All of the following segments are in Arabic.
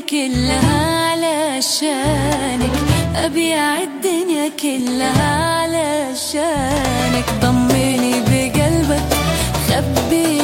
كلها علشانك أبيع الدنيا كلها علشانك. ضمني بقلبك خبي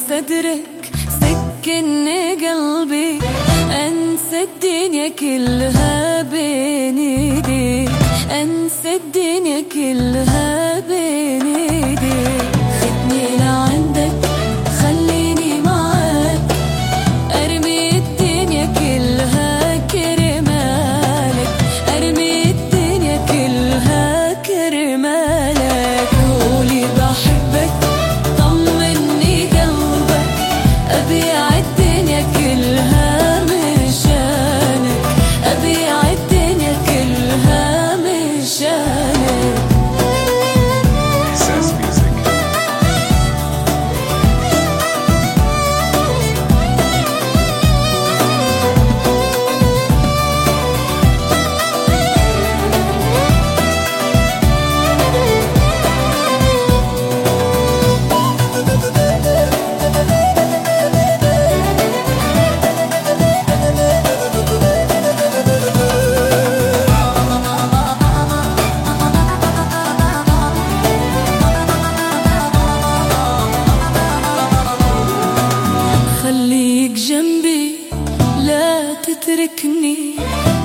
مستدرك سكن قلبي أنسى الدنيا كلها بين ايديك أنسى الدنيا كلها Yeah. are. تتركني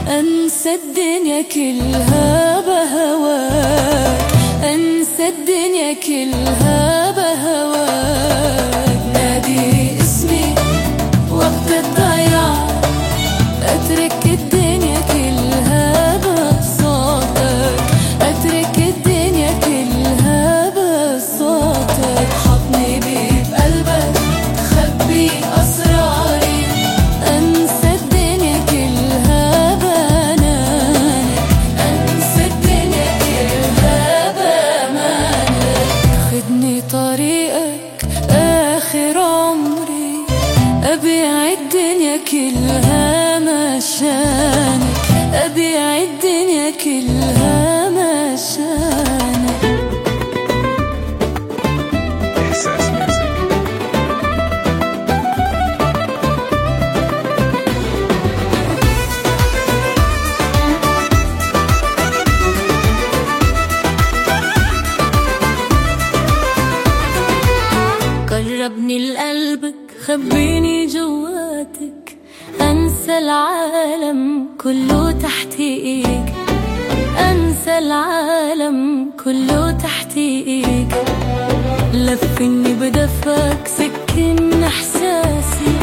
أنسى الدنيا كلها بهواك أنسى الدنيا كلها كلها مشانك إحساس قربني لقلبك خبيني جواتك. أنسى العالم كله تحت إيدك. العالم كله تحت إيدك لفني بدفك سكن إحساسي.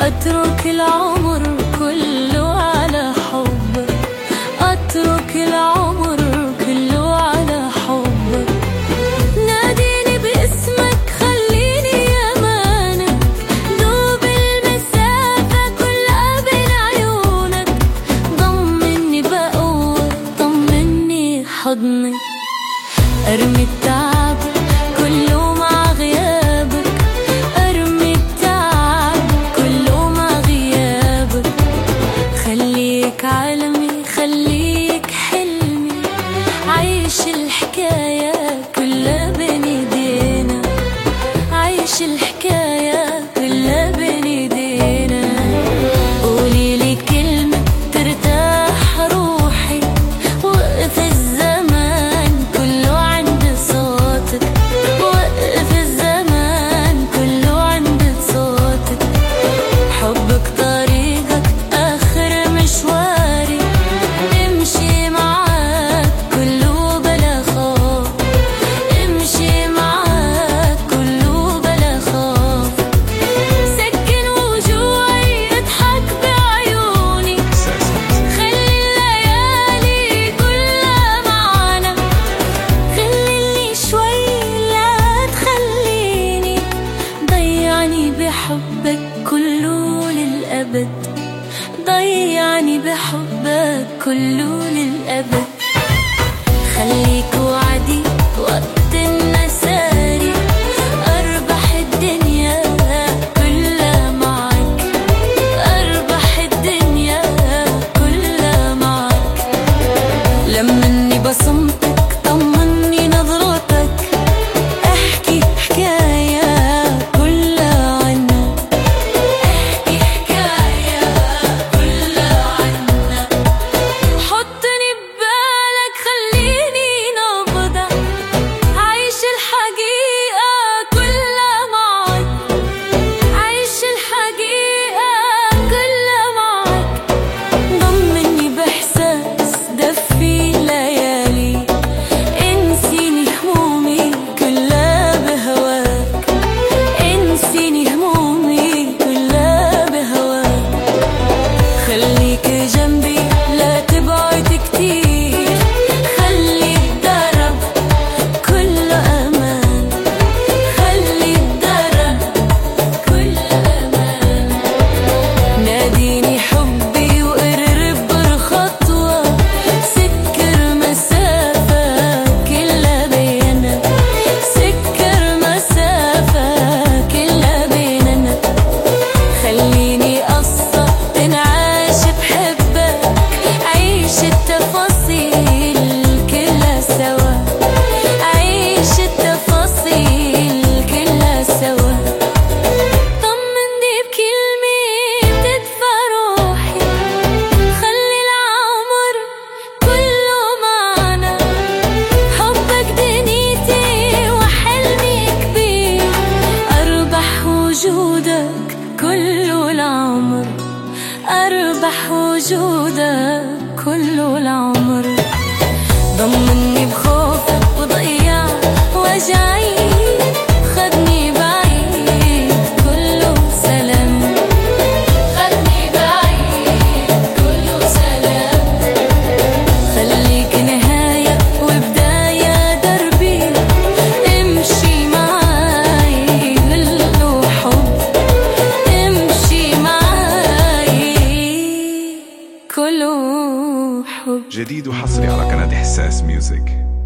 أترك العمر كله حبك كله للأبد. ضيعني بحبك كله للأبد. خليك 住的 كله حب